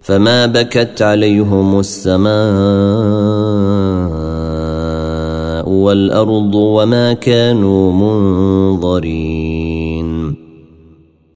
فما بكت عليهم السماء والارض وما كانوا منظرين